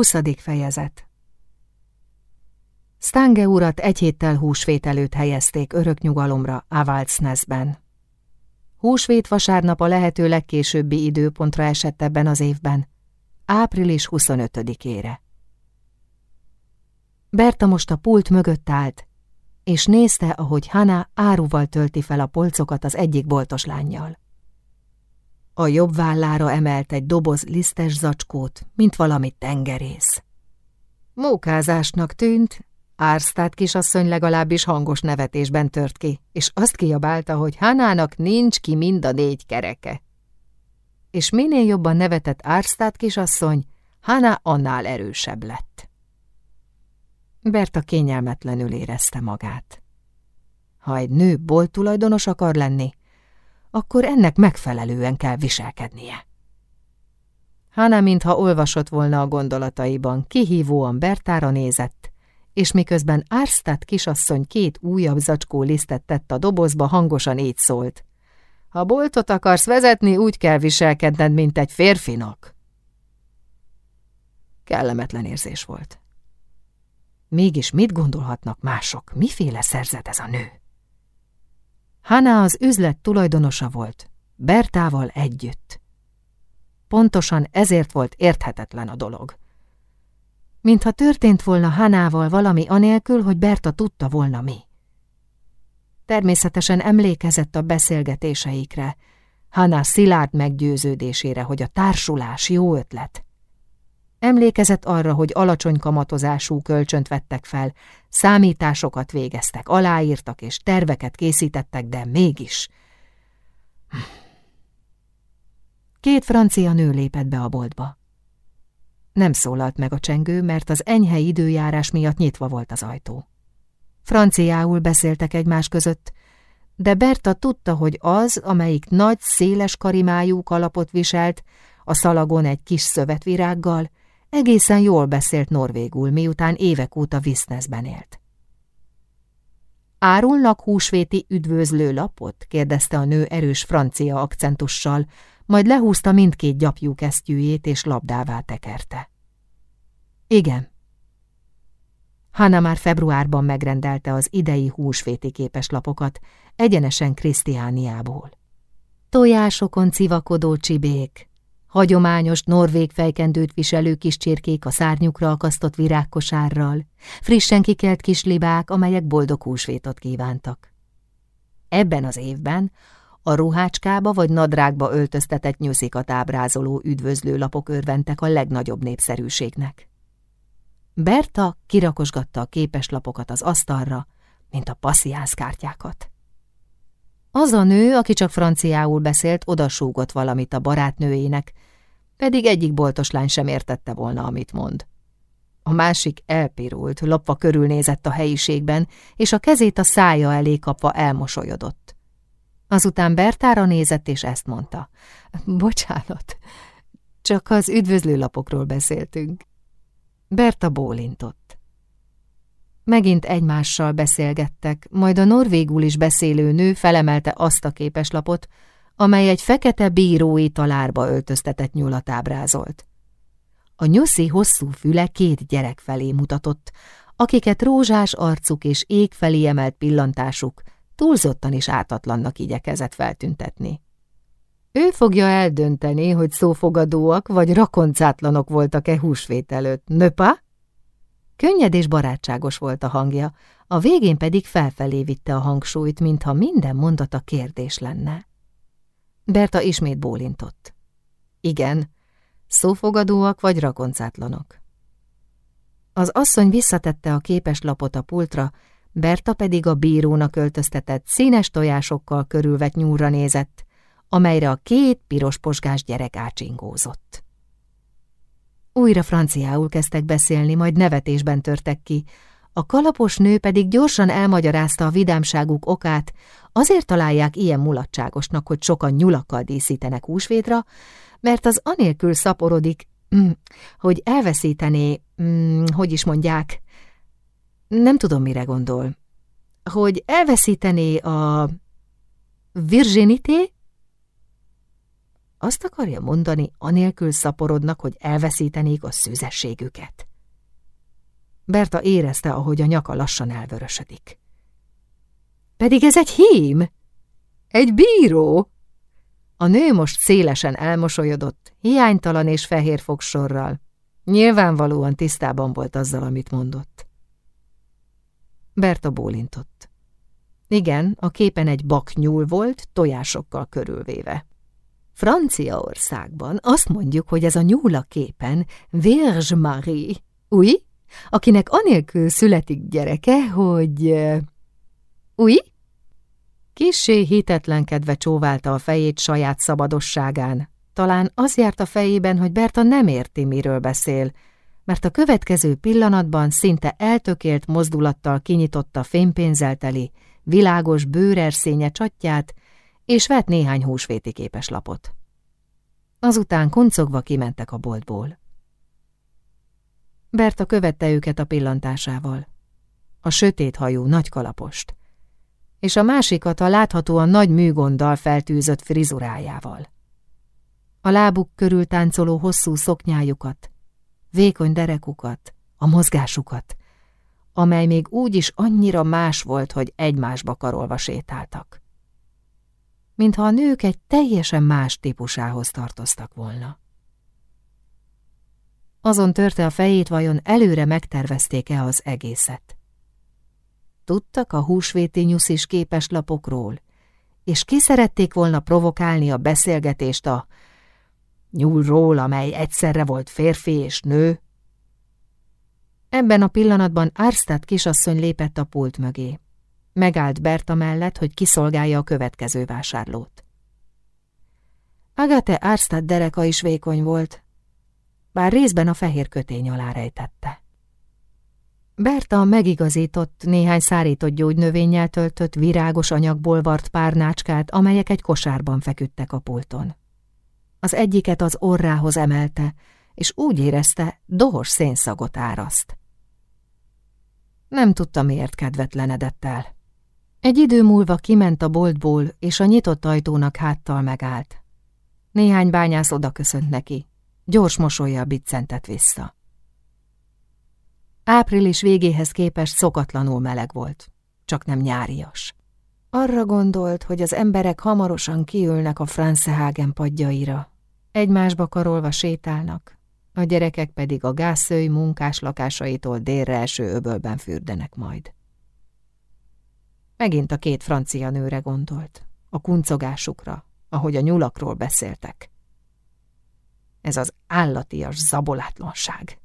Huszadik fejezet Stange urat egy héttel húsvét előtt helyezték örök nyugalomra Avaldsnesben. Húsvét vasárnap a lehető legkésőbbi időpontra esett ebben az évben, április 25-ére. Berta most a pult mögött állt, és nézte, ahogy Hana áruval tölti fel a polcokat az egyik boltos lányjal. A jobb vállára emelt egy doboz lisztes zacskót, mint valami tengerész. Mókázásnak tűnt, Ársztát kisasszony legalábbis hangos nevetésben tört ki, és azt kiabálta, hogy Hanának nincs ki mind a négy kereke. És minél jobban nevetett Ársztát kisasszony, Hana annál erősebb lett. Berta kényelmetlenül érezte magát. Ha egy nő bolt tulajdonos akar lenni, akkor ennek megfelelően kell viselkednie. Hána, mintha olvasott volna a gondolataiban, kihívóan Bertára nézett, és miközben Ársztát kisasszony két újabb zacskó lisztet tett a dobozba, hangosan így szólt. Ha boltot akarsz vezetni, úgy kell viselkedned, mint egy férfinak. Kellemetlen érzés volt. Mégis mit gondolhatnak mások? Miféle szerzet ez a nő? Hanna az üzlet tulajdonosa volt, Bertával együtt. Pontosan ezért volt érthetetlen a dolog. Mintha történt volna Hanával valami anélkül, hogy Berta tudta volna mi. Természetesen emlékezett a beszélgetéseikre, Hanna szilárd meggyőződésére, hogy a társulás jó ötlet. Emlékezett arra, hogy alacsony kamatozású kölcsönt vettek fel, számításokat végeztek, aláírtak és terveket készítettek, de mégis... Két francia nő lépett be a boltba. Nem szólalt meg a csengő, mert az enyhe időjárás miatt nyitva volt az ajtó. Franciául beszéltek egymás között, de Berta tudta, hogy az, amelyik nagy, széles karimájú kalapot viselt, a szalagon egy kis szövetvirággal, egészen jól beszélt norvégul, miután évek óta Visznesben élt. Árulnak húsvéti üdvözlő lapot? kérdezte a nő erős francia akcentussal, majd lehúzta mindkét gyapjú kesztyűjét és labdává tekerte. Igen. Hanna már februárban megrendelte az idei húsvéti képeslapokat, egyenesen Krisztiániából. Tojásokon civakodó csibék, hagyományos norvég fejkendőt viselő kis csirkék a szárnyukra akasztott virágkosárral, frissen kikelt kis libák, amelyek boldog húsvétot kívántak. Ebben az évben a ruhácskába vagy nadrágba öltöztetett nyuszikat ábrázoló üdvözlőlapok örventek a legnagyobb népszerűségnek. Berta kirakosgatta a képeslapokat az asztalra, mint a passziánszkártyákat. Az a nő, aki csak franciául beszélt, odasúgott valamit a barátnőjének, pedig egyik boltos lány sem értette volna, amit mond. A másik elpirult, lopva körülnézett a helyiségben, és a kezét a szája elé kapva elmosolyodott. Azután Bertára nézett, és ezt mondta. Bocsánat, csak az üdvözlőlapokról beszéltünk. Berta bólintott. Megint egymással beszélgettek, majd a norvégul is beszélő nő felemelte azt a képeslapot, amely egy fekete bírói talárba öltöztetett nyulat ábrázolt. A nyuszi hosszú füle két gyerek felé mutatott, akiket rózsás arcuk és ég felé emelt pillantásuk túlzottan is ártatlannak igyekezett feltüntetni. Ő fogja eldönteni, hogy szófogadóak vagy rakoncátlanok voltak-e húsvét előtt, nöpa? Könnyed és barátságos volt a hangja, a végén pedig felfelé vitte a hangsúlyt, mintha minden mondata kérdés lenne. Berta ismét bólintott. Igen, szófogadóak vagy rakoncátlanok. Az asszony visszatette a képeslapot a pultra, Berta pedig a bírónak öltöztetett színes tojásokkal körülvet nyúlra nézett, amelyre a két piros posgás gyerek ácsingózott. Újra franciául kezdtek beszélni, majd nevetésben törtek ki, a kalapos nő pedig gyorsan elmagyarázta a vidámságuk okát, azért találják ilyen mulatságosnak, hogy sokan nyulakkal díszítenek húsvétra, mert az anélkül szaporodik, mm, hogy elveszítené, mm, hogy is mondják, nem tudom, mire gondol, hogy elveszítené a virginité, Azt akarja mondani, anélkül szaporodnak, hogy elveszítenék a szüzességüket. Berta érezte, ahogy a nyaka lassan elvörösödik. Pedig ez egy hím! Egy bíró! A nő most szélesen elmosolyodott, hiánytalan és fehér fogsorral. Nyilvánvalóan tisztában volt azzal, amit mondott. Berta bólintott. Igen, a képen egy baknyúl volt, tojásokkal körülvéve. Franciaországban azt mondjuk, hogy ez a nyúl a képen Vierge Marie, új? Akinek anélkül születik gyereke, hogy... Új? Kissé hitetlenkedve csóválta a fejét saját szabadosságán. Talán az járt a fejében, hogy Berta nem érti, miről beszél, mert a következő pillanatban szinte eltökélt mozdulattal kinyitotta fénypénzelteli, világos bőrerszénye csatját, és vett néhány húsvéti képeslapot. Azután kuncogva kimentek a boltból. Berta követte őket a pillantásával. A sötét hajú nagy kalapost, és a másikat a láthatóan nagy műgonddal feltűzött frizurájával. A lábuk körül táncoló hosszú szoknyájukat, vékony derekukat, a mozgásukat, amely még úgy is annyira más volt, hogy egymásba karolva sétáltak. Mintha a nők egy teljesen más típusához tartoztak volna. Azon törte a fejét, vajon előre megtervezték-e az egészet. Tudtak a húsvéti nyuszis képes lapokról, és ki szerették volna provokálni a beszélgetést a nyúlról, amely egyszerre volt férfi és nő, Ebben a pillanatban Ársztát kisasszony lépett a pult mögé. Megállt Berta mellett, hogy kiszolgálja a következő vásárlót. Agate Ársztát dereka is vékony volt, bár részben a fehér kötény alá rejtette. Berta megigazított, néhány szárított gyógynövényel töltött, virágos anyagból vart párnácskát, amelyek egy kosárban feküdtek a pulton. Az egyiket az orrához emelte, és úgy érezte, dohos szénszagot áraszt. Nem tudta, miért kedvetlenedett el. Egy idő múlva kiment a boltból, és a nyitott ajtónak háttal megállt. Néhány bányász oda köszönt neki. Gyors mosolya biccentett vissza. Április végéhez képest szokatlanul meleg volt, csak nem nyárias. Arra gondolt, hogy az emberek hamarosan kiülnek a Francehagen padjaira. Egymásba karolva sétálnak, a gyerekek pedig a gázszői munkás lakásaitól délre eső öbölben fürdenek majd. Megint a két francia nőre gondolt, a kuncogásukra, ahogy a nyulakról beszéltek. Ez az állatias zabolátlanság.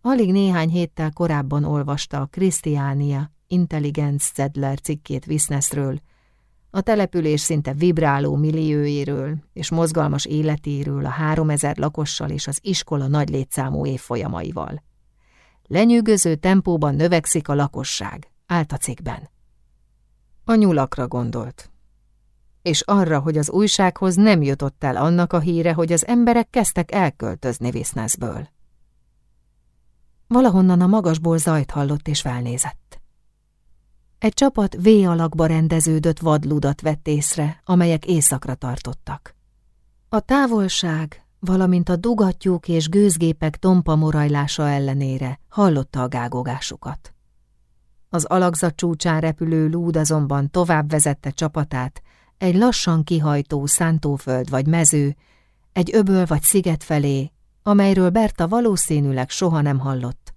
Alig néhány héttel korábban olvasta a Krisztiánia Intelligenz Zedler cikkét Viszneszről, a település szinte vibráló milliójéről és mozgalmas életéről a háromezer lakossal és az iskola nagy létszámú évfolyamaival. Lenyűgöző tempóban növekszik a lakosság, állt a cikkben. A nyulakra gondolt, és arra, hogy az újsághoz nem jutott el annak a híre, hogy az emberek kezdtek elköltözni Viszneszből. Valahonnan a magasból zajt hallott és felnézett. Egy csapat V alakba rendeződött vadludat vett észre, amelyek éjszakra tartottak. A távolság, valamint a dugattyúk és gőzgépek tompa morajlása ellenére hallotta a gágogásukat. Az alakzat csúcsán repülő lúd azonban tovább vezette csapatát, egy lassan kihajtó szántóföld vagy mező, egy öböl vagy sziget felé, amelyről Berta valószínűleg soha nem hallott,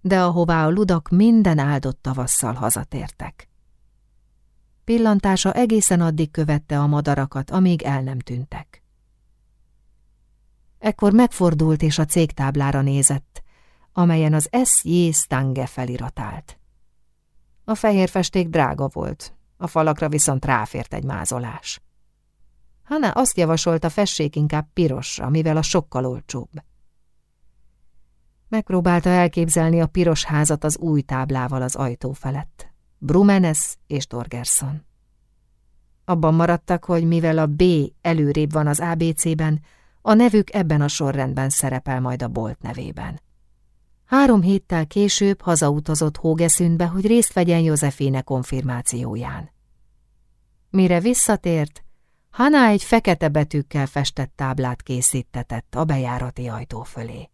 de ahová a ludak minden áldott tavasszal hazatértek. Pillantása egészen addig követte a madarakat, amíg el nem tűntek. Ekkor megfordult és a cégtáblára nézett, amelyen az S.J. Stange feliratált. A fehér festék drága volt, a falakra viszont ráfért egy mázolás. Hanna azt javasolta, fessék inkább pirosra, mivel a sokkal olcsóbb. Megpróbálta elképzelni a piros házat az új táblával az ajtó felett. Brumenes és Torgerson. Abban maradtak, hogy mivel a B előrébb van az ABC-ben, a nevük ebben a sorrendben szerepel majd a bolt nevében. Három héttel később hazautazott Hógeszünbe, hogy részt vegyen Józeféne konfirmációján. Mire visszatért, Hana egy fekete betűkkel festett táblát készítetett a bejárati ajtó fölé.